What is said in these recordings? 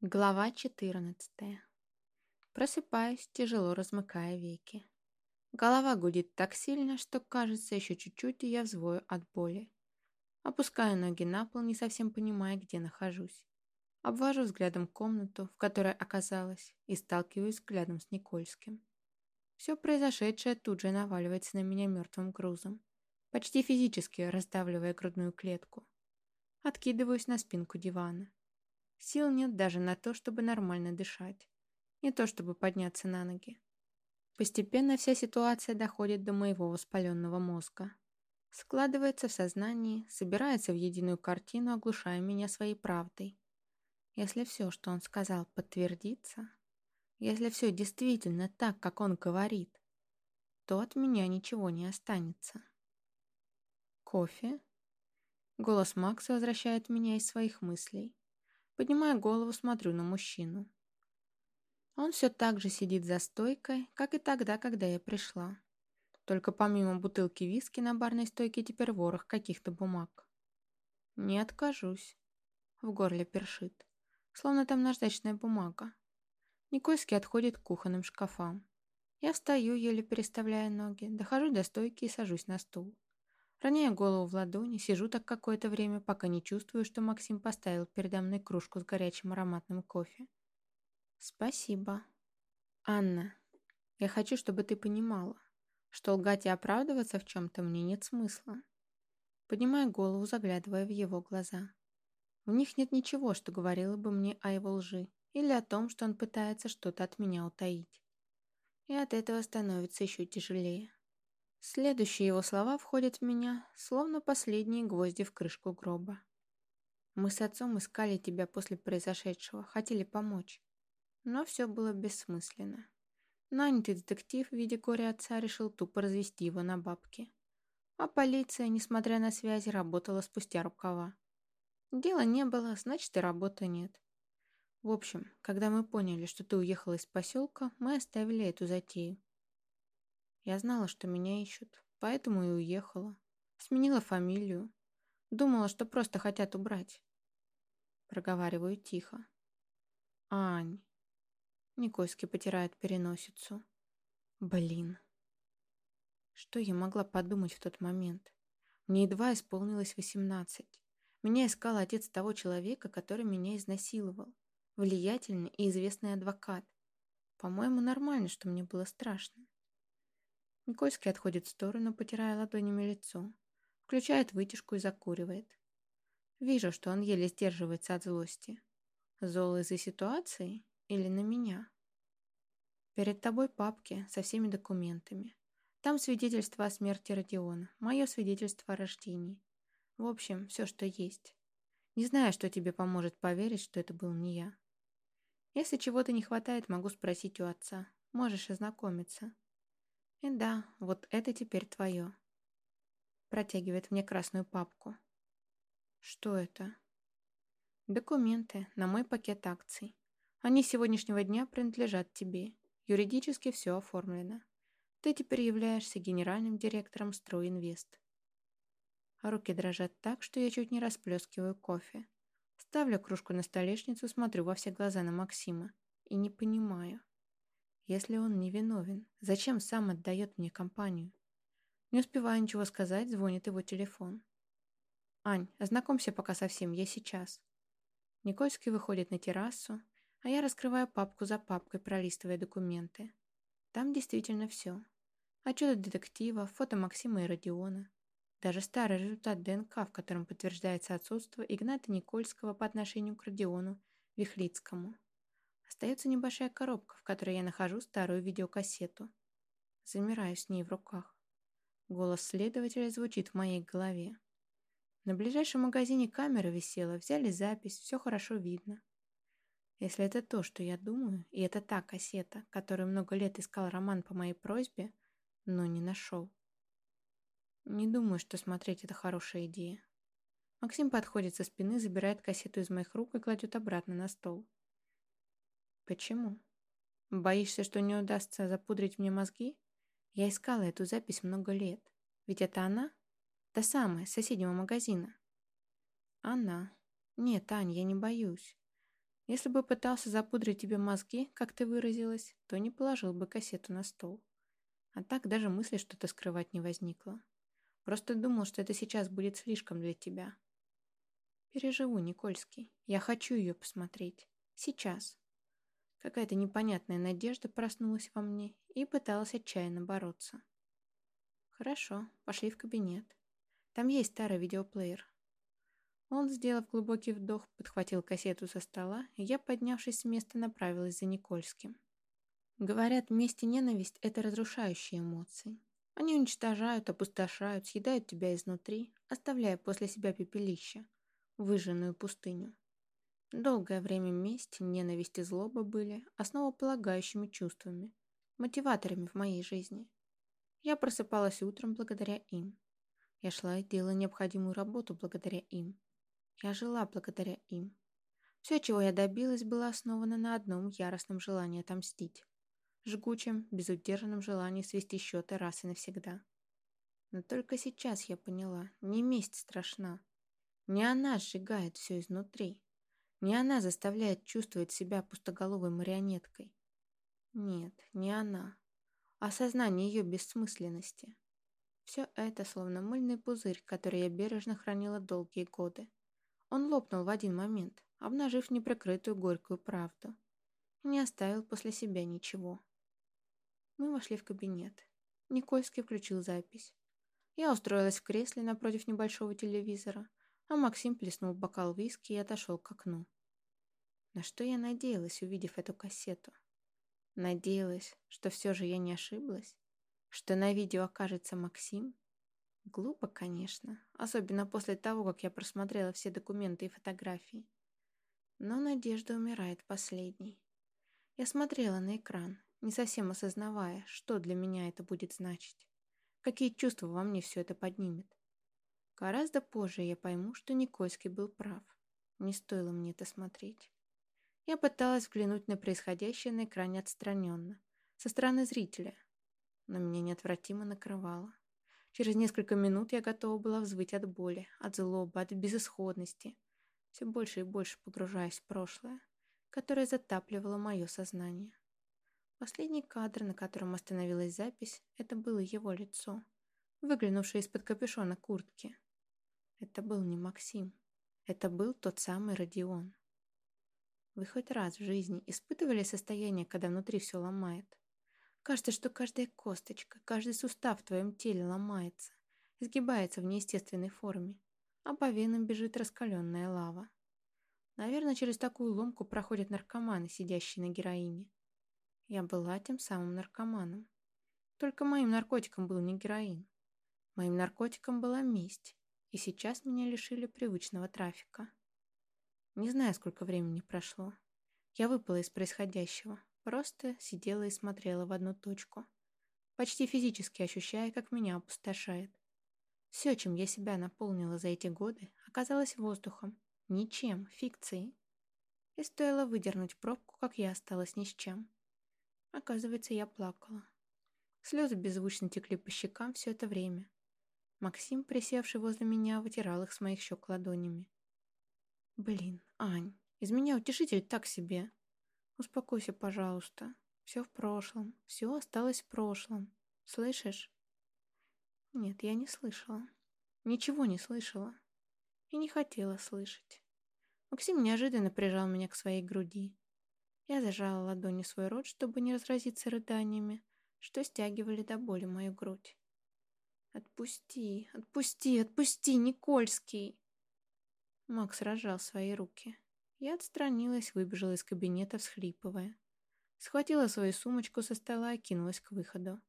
Глава 14. Просыпаюсь, тяжело размыкая веки. Голова гудит так сильно, что кажется, еще чуть-чуть, и я взвою от боли. Опускаю ноги на пол, не совсем понимая, где нахожусь. Обвожу взглядом комнату, в которой оказалась, и сталкиваюсь взглядом с Никольским. Все произошедшее тут же наваливается на меня мертвым грузом, почти физически раздавливая грудную клетку. Откидываюсь на спинку дивана. Сил нет даже на то, чтобы нормально дышать. Не то, чтобы подняться на ноги. Постепенно вся ситуация доходит до моего воспаленного мозга. Складывается в сознании, собирается в единую картину, оглушая меня своей правдой. Если все, что он сказал, подтвердится, если все действительно так, как он говорит, то от меня ничего не останется. Кофе? Голос Макса возвращает меня из своих мыслей. Поднимая голову, смотрю на мужчину. Он все так же сидит за стойкой, как и тогда, когда я пришла. Только помимо бутылки виски на барной стойке теперь ворох каких-то бумаг. Не откажусь. В горле першит. Словно там наждачная бумага. Никольский отходит к кухонным шкафам. Я встаю, еле переставляя ноги, дохожу до стойки и сажусь на стул. Роняя голову в ладони, сижу так какое-то время, пока не чувствую, что Максим поставил передо мной кружку с горячим ароматным кофе. Спасибо. Анна, я хочу, чтобы ты понимала, что лгать и оправдываться в чем-то мне нет смысла. Поднимая голову, заглядывая в его глаза. В них нет ничего, что говорило бы мне о его лжи или о том, что он пытается что-то от меня утаить. И от этого становится еще тяжелее. Следующие его слова входят в меня, словно последние гвозди в крышку гроба. Мы с отцом искали тебя после произошедшего, хотели помочь. Но все было бессмысленно. Нанятый детектив в виде горя отца решил тупо развести его на бабки. А полиция, несмотря на связи, работала спустя рукава. Дела не было, значит и работы нет. В общем, когда мы поняли, что ты уехала из поселка, мы оставили эту затею. Я знала, что меня ищут, поэтому и уехала. Сменила фамилию. Думала, что просто хотят убрать. Проговариваю тихо. Ань. Никольский потирает переносицу. Блин. Что я могла подумать в тот момент? Мне едва исполнилось восемнадцать. Меня искал отец того человека, который меня изнасиловал. Влиятельный и известный адвокат. По-моему, нормально, что мне было страшно. Никольский отходит в сторону, потирая ладонями лицо. Включает вытяжку и закуривает. Вижу, что он еле сдерживается от злости. Зол из-за ситуации или на меня? Перед тобой папки со всеми документами. Там свидетельство о смерти Родиона, мое свидетельство о рождении. В общем, все, что есть. Не знаю, что тебе поможет поверить, что это был не я. Если чего-то не хватает, могу спросить у отца. Можешь ознакомиться. И да, вот это теперь твое. Протягивает мне красную папку. Что это? Документы на мой пакет акций. Они с сегодняшнего дня принадлежат тебе. Юридически все оформлено. Ты теперь являешься генеральным директором Стройинвест. Руки дрожат так, что я чуть не расплескиваю кофе. Ставлю кружку на столешницу, смотрю во все глаза на Максима и не понимаю. Если он не виновен, зачем сам отдает мне компанию? Не успеваю ничего сказать, звонит его телефон. «Ань, ознакомься пока со всем, я сейчас». Никольский выходит на террасу, а я раскрываю папку за папкой, пролистывая документы. Там действительно все. Отчет детектива, фото Максима и Родиона. Даже старый результат ДНК, в котором подтверждается отсутствие Игната Никольского по отношению к Родиону Вихлицкому. Остается небольшая коробка, в которой я нахожу старую видеокассету. Замираю с ней в руках. Голос следователя звучит в моей голове. На ближайшем магазине камера висела, взяли запись, все хорошо видно. Если это то, что я думаю, и это та кассета, которую много лет искал Роман по моей просьбе, но не нашел. Не думаю, что смотреть это хорошая идея. Максим подходит со спины, забирает кассету из моих рук и кладет обратно на стол. Почему? Боишься, что не удастся запудрить мне мозги? Я искала эту запись много лет. Ведь это она? Та самая, с соседнего магазина. Она. Нет, Ань, я не боюсь. Если бы пытался запудрить тебе мозги, как ты выразилась, то не положил бы кассету на стол. А так даже мысли что-то скрывать не возникло. Просто думал, что это сейчас будет слишком для тебя. Переживу, Никольский. Я хочу ее посмотреть. Сейчас. Какая-то непонятная надежда проснулась во мне и пыталась отчаянно бороться. Хорошо, пошли в кабинет. Там есть старый видеоплеер. Он, сделав глубокий вдох, подхватил кассету со стола, и я, поднявшись с места, направилась за Никольским. Говорят, месть и ненависть – это разрушающие эмоции. Они уничтожают, опустошают, съедают тебя изнутри, оставляя после себя пепелище, выжженную пустыню. Долгое время месть, ненависть и злоба были основополагающими чувствами, мотиваторами в моей жизни. Я просыпалась утром благодаря им. Я шла и делала необходимую работу благодаря им. Я жила благодаря им. Все, чего я добилась, было основано на одном яростном желании отомстить. Жгучем, безудержанном желании свести счеты раз и навсегда. Но только сейчас я поняла, не месть страшна. Не она сжигает все изнутри. Не она заставляет чувствовать себя пустоголовой марионеткой. Нет, не она. Осознание ее бессмысленности. Все это словно мыльный пузырь, который я бережно хранила долгие годы. Он лопнул в один момент, обнажив неприкрытую горькую правду. Не оставил после себя ничего. Мы вошли в кабинет. Никольский включил запись. Я устроилась в кресле напротив небольшого телевизора, а Максим плеснул бокал виски и отошел к окну. На что я надеялась, увидев эту кассету? Надеялась, что все же я не ошиблась? Что на видео окажется Максим? Глупо, конечно, особенно после того, как я просмотрела все документы и фотографии. Но надежда умирает последней. Я смотрела на экран, не совсем осознавая, что для меня это будет значить. Какие чувства во мне все это поднимет. Гораздо позже я пойму, что Никольский был прав. Не стоило мне это смотреть. Я пыталась взглянуть на происходящее на экране отстраненно, со стороны зрителя, но меня неотвратимо накрывало. Через несколько минут я готова была взвыть от боли, от злобы, от безысходности, все больше и больше погружаясь в прошлое, которое затапливало мое сознание. Последний кадр, на котором остановилась запись, это было его лицо, выглянувшее из-под капюшона куртки. Это был не Максим. Это был тот самый Родион. Вы хоть раз в жизни испытывали состояние, когда внутри все ломает? Кажется, что каждая косточка, каждый сустав в твоем теле ломается, изгибается в неестественной форме, а по венам бежит раскаленная лава. Наверное, через такую ломку проходят наркоманы, сидящие на героине. Я была тем самым наркоманом. Только моим наркотиком был не героин. Моим наркотиком была месть, и сейчас меня лишили привычного трафика. Не знаю, сколько времени прошло. Я выпала из происходящего, просто сидела и смотрела в одну точку, почти физически ощущая, как меня опустошает. Все, чем я себя наполнила за эти годы, оказалось воздухом, ничем, фикцией. И стоило выдернуть пробку, как я осталась ни с чем. Оказывается, я плакала. Слезы беззвучно текли по щекам все это время. Максим, присевший возле меня, вытирал их с моих щек ладонями. «Блин, Ань, из меня утешитель так себе. Успокойся, пожалуйста. Все в прошлом. Все осталось в прошлом. Слышишь?» Нет, я не слышала. Ничего не слышала. И не хотела слышать. Максим неожиданно прижал меня к своей груди. Я зажала ладонью свой рот, чтобы не разразиться рыданиями, что стягивали до боли мою грудь. «Отпусти, отпусти, отпусти, Никольский!» Макс разжал свои руки. Я отстранилась, выбежала из кабинета, всхлипывая. Схватила свою сумочку со стола и кинулась к выходу.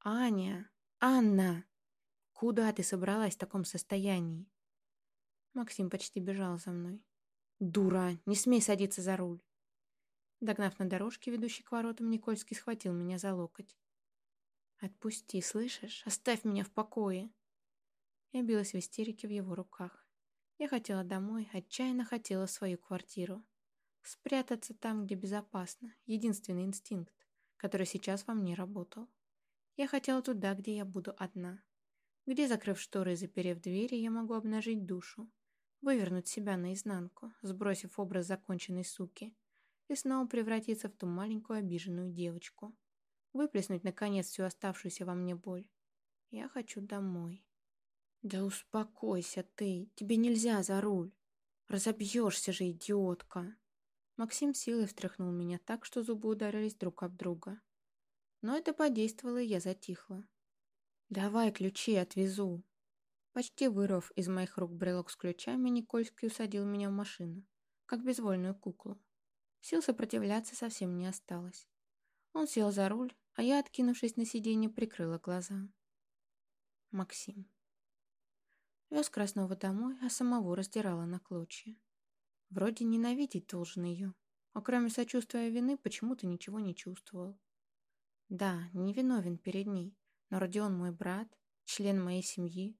«Аня! Анна! Куда ты собралась в таком состоянии?» Максим почти бежал за мной. «Дура! Не смей садиться за руль!» Догнав на дорожке, ведущей к воротам, Никольский схватил меня за локоть. «Отпусти, слышишь? Оставь меня в покое!» Я билась в истерике в его руках. Я хотела домой, отчаянно хотела свою квартиру. Спрятаться там, где безопасно. Единственный инстинкт, который сейчас во мне работал. Я хотела туда, где я буду одна. Где, закрыв шторы и заперев двери, я могу обнажить душу. вывернуть себя наизнанку, сбросив образ законченной суки, и снова превратиться в ту маленькую обиженную девочку. Выплеснуть, наконец, всю оставшуюся во мне боль. Я хочу домой. Да успокойся ты, тебе нельзя за руль. Разобьешься же, идиотка. Максим силой встряхнул меня так, что зубы ударились друг об друга. Но это подействовало, и я затихла. «Давай ключи, отвезу». Почти вырвав из моих рук брелок с ключами, Никольский усадил меня в машину, как безвольную куклу. Сил сопротивляться совсем не осталось. Он сел за руль, а я, откинувшись на сиденье, прикрыла глаза. Максим. Вез Краснова домой, а самого раздирала на клочья. Вроде ненавидеть должен ее, а кроме сочувствия вины почему-то ничего не чувствовал. Да, не виновен перед ней, но Родион мой брат, член моей семьи.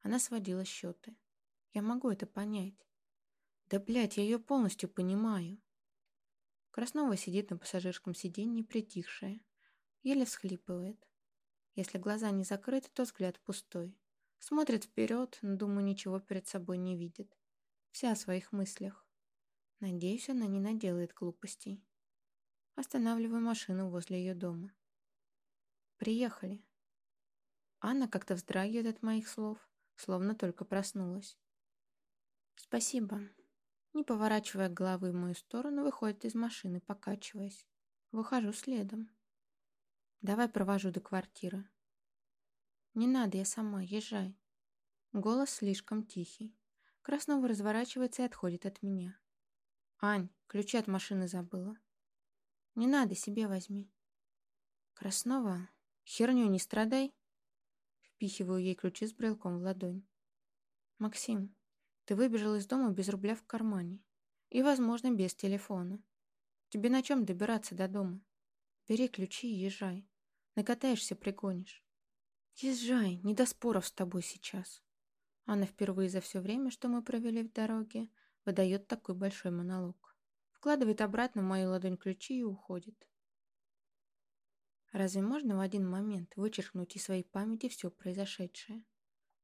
Она сводила счеты. Я могу это понять. Да, блядь, я ее полностью понимаю. Краснова сидит на пассажирском сиденье, притихшая. Еле всхлипывает. Если глаза не закрыты, то взгляд пустой. Смотрит вперед, но, думаю, ничего перед собой не видит. Вся в своих мыслях. Надеюсь, она не наделает глупостей. Останавливаю машину возле ее дома. Приехали. Анна как-то вздрагивает от моих слов, словно только проснулась. Спасибо. Не поворачивая головы в мою сторону, выходит из машины, покачиваясь. Выхожу следом. Давай провожу до квартиры. Не надо, я сама, езжай. Голос слишком тихий. Краснова разворачивается и отходит от меня. Ань, ключи от машины забыла. Не надо, себе возьми. Краснова, херню не страдай. Впихиваю ей ключи с брелком в ладонь. Максим, ты выбежал из дома без рубля в кармане. И, возможно, без телефона. Тебе на чем добираться до дома? Бери ключи и езжай. Накатаешься, пригонишь. Езжай, не до споров с тобой сейчас. Анна впервые за все время, что мы провели в дороге, выдает такой большой монолог. Вкладывает обратно в мою ладонь ключи и уходит. Разве можно в один момент вычеркнуть из своей памяти все произошедшее?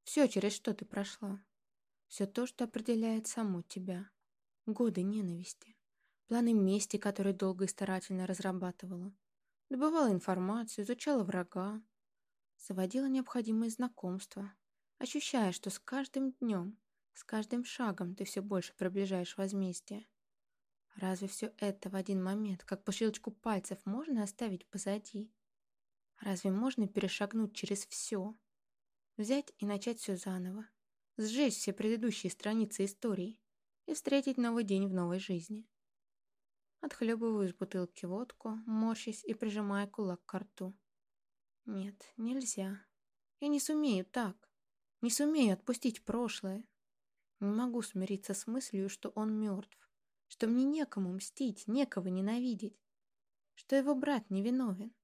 Все, через что ты прошла. Все то, что определяет саму тебя. Годы ненависти. Планы мести, которые долго и старательно разрабатывала. Добывала информацию, изучала врага. Заводила необходимые знакомства, ощущая, что с каждым днем, с каждым шагом ты все больше приближаешь возмездие. Разве все это в один момент, как по щелчку пальцев, можно оставить позади? Разве можно перешагнуть через все? Взять и начать все заново? Сжечь все предыдущие страницы истории и встретить новый день в новой жизни? Отхлебываю из бутылки водку, морщась и прижимая кулак к рту. Нет, нельзя. Я не сумею так. Не сумею отпустить прошлое. Не могу смириться с мыслью, что он мертв, что мне некому мстить, некого ненавидеть, что его брат невиновен.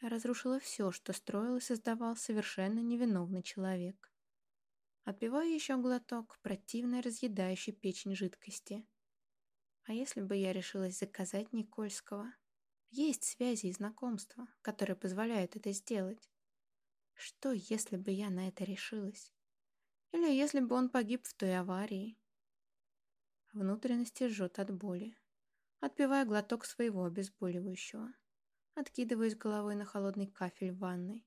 Я разрушила все, что строил и создавал совершенно невиновный человек. Отпиваю еще глоток противной разъедающей печень жидкости. А если бы я решилась заказать Никольского? Есть связи и знакомства, которые позволяют это сделать. Что, если бы я на это решилась? Или если бы он погиб в той аварии? Внутренности жжет от боли. Отпивая глоток своего обезболивающего. Откидываюсь головой на холодный кафель в ванной.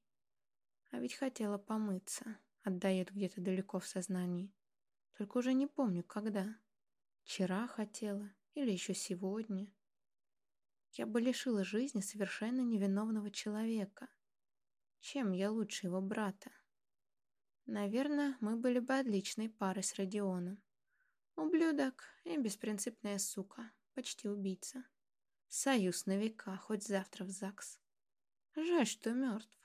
А ведь хотела помыться. Отдает где-то далеко в сознании. Только уже не помню, когда. Вчера хотела. Или еще сегодня. Я бы лишила жизни совершенно невиновного человека. Чем я лучше его брата? Наверное, мы были бы отличной парой с Родионом. Ублюдок и беспринципная сука, почти убийца. Союз на века, хоть завтра в ЗАГС. Жаль, что мертв.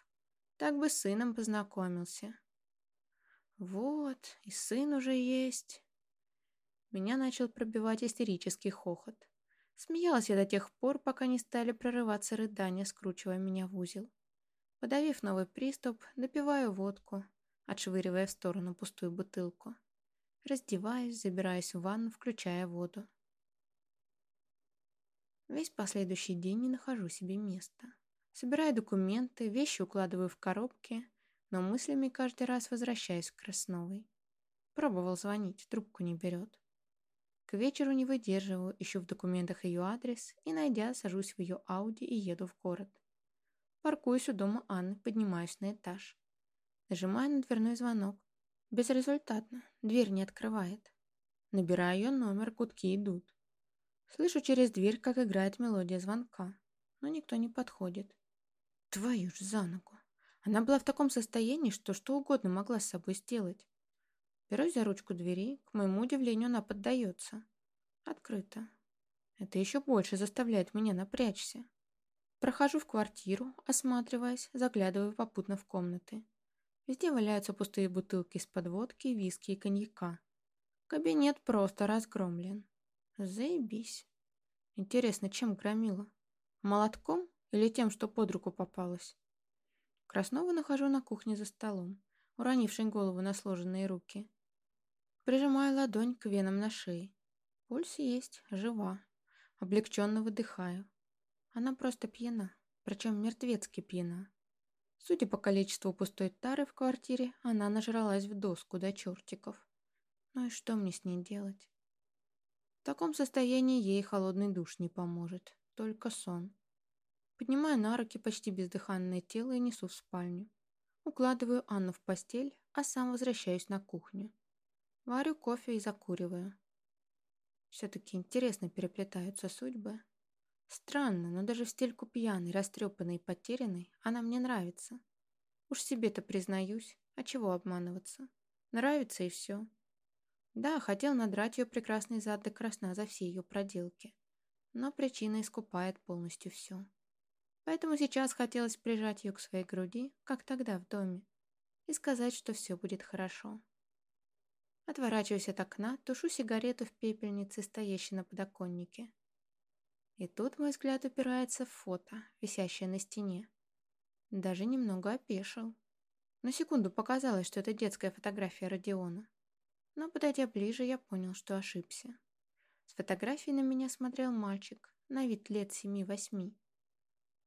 Так бы с сыном познакомился. Вот, и сын уже есть. Меня начал пробивать истерический хохот. Смеялась я до тех пор, пока не стали прорываться рыдания, скручивая меня в узел. Подавив новый приступ, допиваю водку, отшвыривая в сторону пустую бутылку. Раздеваюсь, забираюсь в ванну, включая воду. Весь последующий день не нахожу себе места. Собираю документы, вещи укладываю в коробки, но мыслями каждый раз возвращаюсь к Красновой. Пробовал звонить, трубку не берет. К вечеру не выдерживаю, ищу в документах ее адрес и, найдя, сажусь в ее Ауди и еду в город. Паркуюсь у дома Анны, поднимаюсь на этаж. Нажимаю на дверной звонок. Безрезультатно, дверь не открывает. Набираю ее номер, гудки идут. Слышу через дверь, как играет мелодия звонка, но никто не подходит. Твою ж за ногу. Она была в таком состоянии, что что угодно могла с собой сделать. Берусь за ручку двери, к моему удивлению, она поддается. Открыто. Это еще больше заставляет меня напрячься. Прохожу в квартиру, осматриваясь, заглядываю попутно в комнаты. Везде валяются пустые бутылки с подводки, виски и коньяка. Кабинет просто разгромлен. Заебись. Интересно, чем громила? Молотком или тем, что под руку попалось? Краснова нахожу на кухне за столом, уронившей голову на сложенные руки. Прижимаю ладонь к венам на шее. Пульс есть, жива. Облегченно выдыхаю. Она просто пьяна, причем мертвецки пьяна. Судя по количеству пустой тары в квартире, она нажралась в доску до чертиков. Ну и что мне с ней делать? В таком состоянии ей холодный душ не поможет, только сон. Поднимаю на руки почти бездыханное тело и несу в спальню. Укладываю Анну в постель, а сам возвращаюсь на кухню. Варю кофе и закуриваю. Все-таки интересно переплетаются судьбы. Странно, но даже в стельку пьяной, растрепанной и потерянной она мне нравится. Уж себе-то признаюсь, а чего обманываться? Нравится и все. Да, хотел надрать ее прекрасный зад до красна за все ее проделки. Но причина искупает полностью все. Поэтому сейчас хотелось прижать ее к своей груди, как тогда в доме, и сказать, что все будет хорошо. Отворачиваюсь от окна, тушу сигарету в пепельнице, стоящей на подоконнике. И тут мой взгляд упирается в фото, висящее на стене. Даже немного опешил. На секунду показалось, что это детская фотография Родиона. Но, подойдя ближе, я понял, что ошибся. С фотографии на меня смотрел мальчик, на вид лет семи-восьми.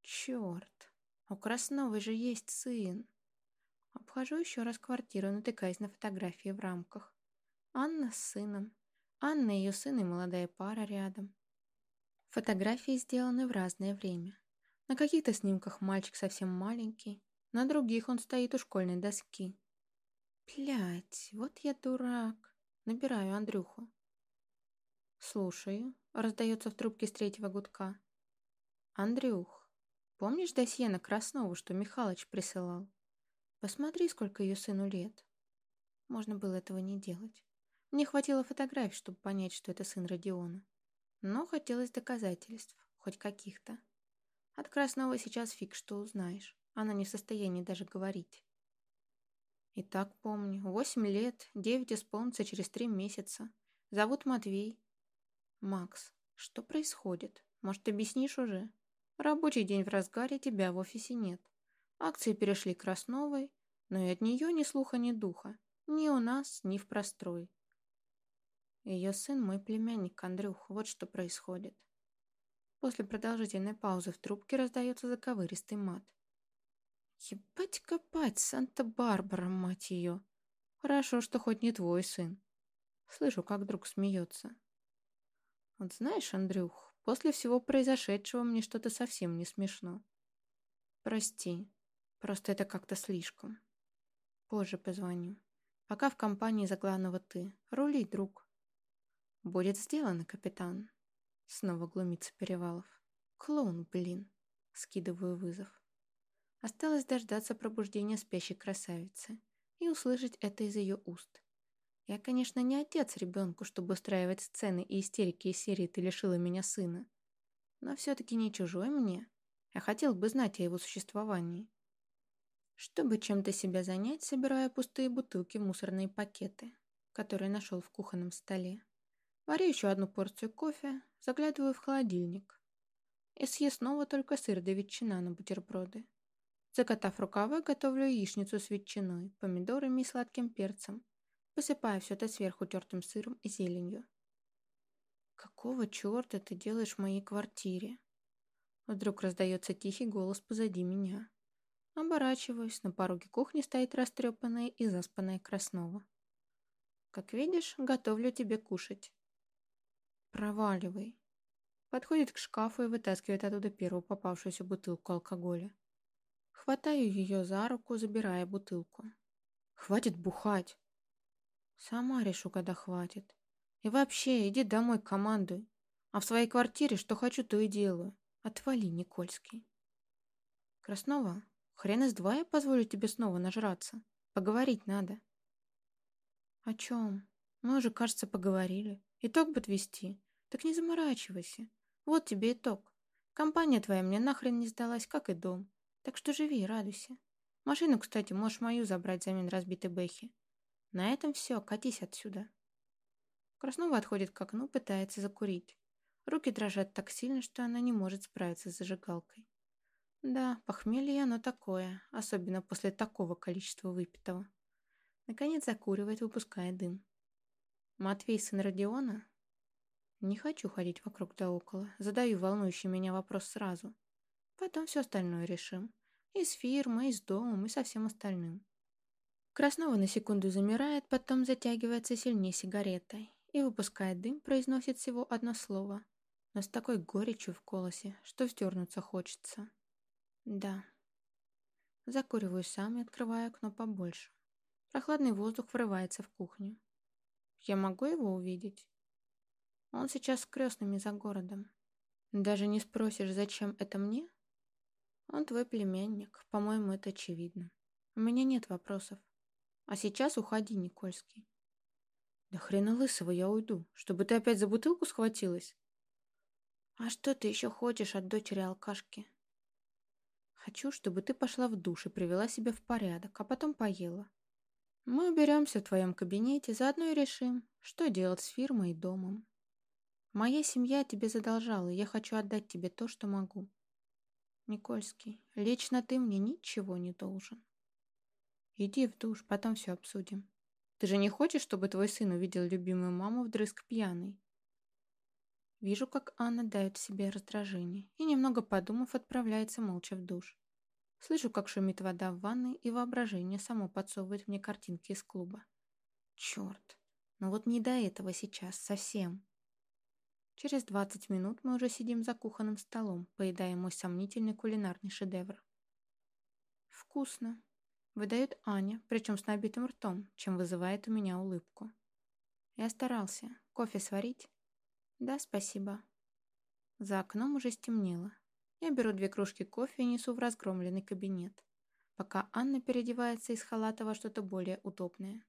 Черт, у Красновой же есть сын. Обхожу еще раз квартиру, натыкаясь на фотографии в рамках. Анна с сыном. Анна, ее сын и молодая пара рядом. Фотографии сделаны в разное время. На каких-то снимках мальчик совсем маленький, на других он стоит у школьной доски. Блять, вот я дурак. Набираю Андрюху. Слушаю. Раздается в трубке с третьего гудка. Андрюх, помнишь досье на Краснову, что Михалыч присылал? Посмотри, сколько ее сыну лет. Можно было этого не делать. Мне хватило фотографий, чтобы понять, что это сын Родиона. Но хотелось доказательств, хоть каких-то. От Красного сейчас фиг что узнаешь. Она не в состоянии даже говорить. И так помню. Восемь лет, девять исполнится через три месяца. Зовут Матвей. Макс, что происходит? Может, объяснишь уже? Рабочий день в разгаре, тебя в офисе нет. Акции перешли к Красновой, но и от нее ни слуха, ни духа. Ни у нас, ни в прострой. Ее сын мой племянник Андрюх, вот что происходит. После продолжительной паузы в трубке раздается заковыристый мат. Ебать копать, Санта-Барбара, мать ее. Хорошо, что хоть не твой сын. Слышу, как друг смеется. Вот знаешь, Андрюх, после всего произошедшего мне что-то совсем не смешно. Прости, просто это как-то слишком. Позже позвоню. Пока в компании за главного ты. Рули, друг. «Будет сделано, капитан!» Снова глумится Перевалов. «Клоун, блин!» Скидываю вызов. Осталось дождаться пробуждения спящей красавицы и услышать это из ее уст. Я, конечно, не отец ребенку, чтобы устраивать сцены и истерики из серии «Ты лишила меня сына». Но все-таки не чужой мне. Я хотел бы знать о его существовании. Чтобы чем-то себя занять, собираю пустые бутылки в мусорные пакеты, которые нашел в кухонном столе. Варю еще одну порцию кофе, заглядываю в холодильник. И съестного только сыр да ветчина на бутерброды. Закатав рукава, готовлю яичницу с ветчиной, помидорами и сладким перцем. Посыпаю все это сверху тертым сыром и зеленью. «Какого черта ты делаешь в моей квартире?» Вдруг раздается тихий голос позади меня. Оборачиваюсь, на пороге кухни стоит растрепанная и заспанная Краснова. Как видишь, готовлю тебе кушать. Проваливай. Подходит к шкафу и вытаскивает оттуда первую попавшуюся бутылку алкоголя. Хватаю ее за руку, забирая бутылку. Хватит бухать. Сама решу, когда хватит. И вообще, иди домой, командуй. А в своей квартире что хочу, то и делаю. Отвали, Никольский. Краснова, хрен из два я позволю тебе снова нажраться. Поговорить надо. О чем? Мы уже, кажется, поговорили. Итог подвести. Так не заморачивайся. Вот тебе итог. Компания твоя мне нахрен не сдалась, как и дом. Так что живи и радуйся. Машину, кстати, можешь мою забрать взамен разбитой Бэхи. На этом все, катись отсюда. Краснова отходит к окну, пытается закурить. Руки дрожат так сильно, что она не может справиться с зажигалкой. Да, похмелье оно такое, особенно после такого количества выпитого. Наконец закуривает, выпуская дым. Матвей сын Родиона? Не хочу ходить вокруг да около. Задаю волнующий меня вопрос сразу. Потом все остальное решим. И с фирмой, и с домом, и со всем остальным. Краснова на секунду замирает, потом затягивается сильнее сигаретой и, выпуская дым, произносит всего одно слово, но с такой горечью в голосе, что вздернуться хочется. Да. Закуриваю сам и открываю окно побольше. Прохладный воздух врывается в кухню. Я могу его увидеть? Он сейчас с крестными за городом. Даже не спросишь, зачем это мне? Он твой племянник, по-моему, это очевидно. У меня нет вопросов. А сейчас уходи, Никольский. Да хрена лысого я уйду, чтобы ты опять за бутылку схватилась. А что ты еще хочешь от дочери алкашки? Хочу, чтобы ты пошла в душ и привела себя в порядок, а потом поела. Мы уберемся в твоем кабинете, заодно и решим, что делать с фирмой и домом. Моя семья тебе задолжала, и я хочу отдать тебе то, что могу. Никольский, лично ты мне ничего не должен. Иди в душ, потом все обсудим. Ты же не хочешь, чтобы твой сын увидел любимую маму вдрызг пьяной? Вижу, как Анна дает себе раздражение и, немного подумав, отправляется молча в душ. Слышу, как шумит вода в ванной, и воображение само подсовывает мне картинки из клуба. Черт, ну вот не до этого сейчас, совсем. Через 20 минут мы уже сидим за кухонным столом, поедая мой сомнительный кулинарный шедевр. Вкусно. Выдает Аня, причем с набитым ртом, чем вызывает у меня улыбку. Я старался. Кофе сварить? Да, спасибо. За окном уже стемнело. Я беру две кружки кофе и несу в разгромленный кабинет, пока Анна переодевается из халата во что-то более удобное.